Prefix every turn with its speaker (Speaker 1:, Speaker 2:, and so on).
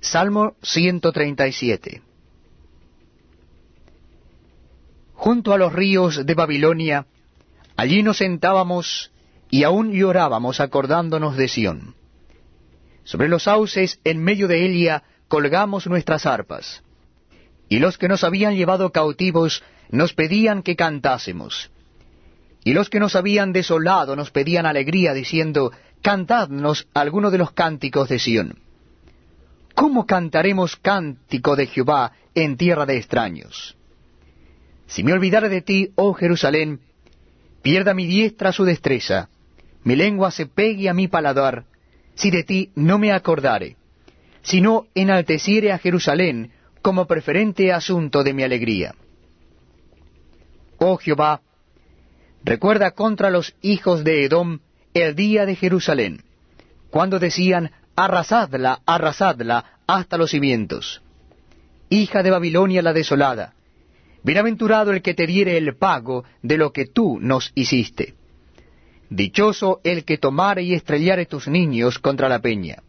Speaker 1: Salmo 137 Junto a los ríos de Babilonia, allí nos sentábamos y aún llorábamos acordándonos de Sión. Sobre los sauces en medio de Elia colgamos nuestras arpas. Y los que nos habían llevado cautivos nos pedían que cantásemos. Y los que nos habían desolado nos pedían alegría, diciendo, Cantadnos alguno de los cánticos de Sión. ¿Cómo cantaremos cántico de Jehová en tierra de extraños? Si me olvidare de ti, oh Jerusalén, pierda mi diestra su destreza, mi lengua se pegue a mi paladar, si de ti no me acordare, sino enalteciere a Jerusalén como preferente asunto de mi alegría. Oh Jehová, recuerda contra los hijos de Edom el día de Jerusalén, cuando decían, arrasadla, arrasadla hasta los cimientos. Hija de Babilonia la desolada, bienaventurado el que te diere el pago de lo que tú nos hiciste. Dichoso el que tomare y estrellare tus niños contra la peña.